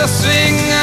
the sing.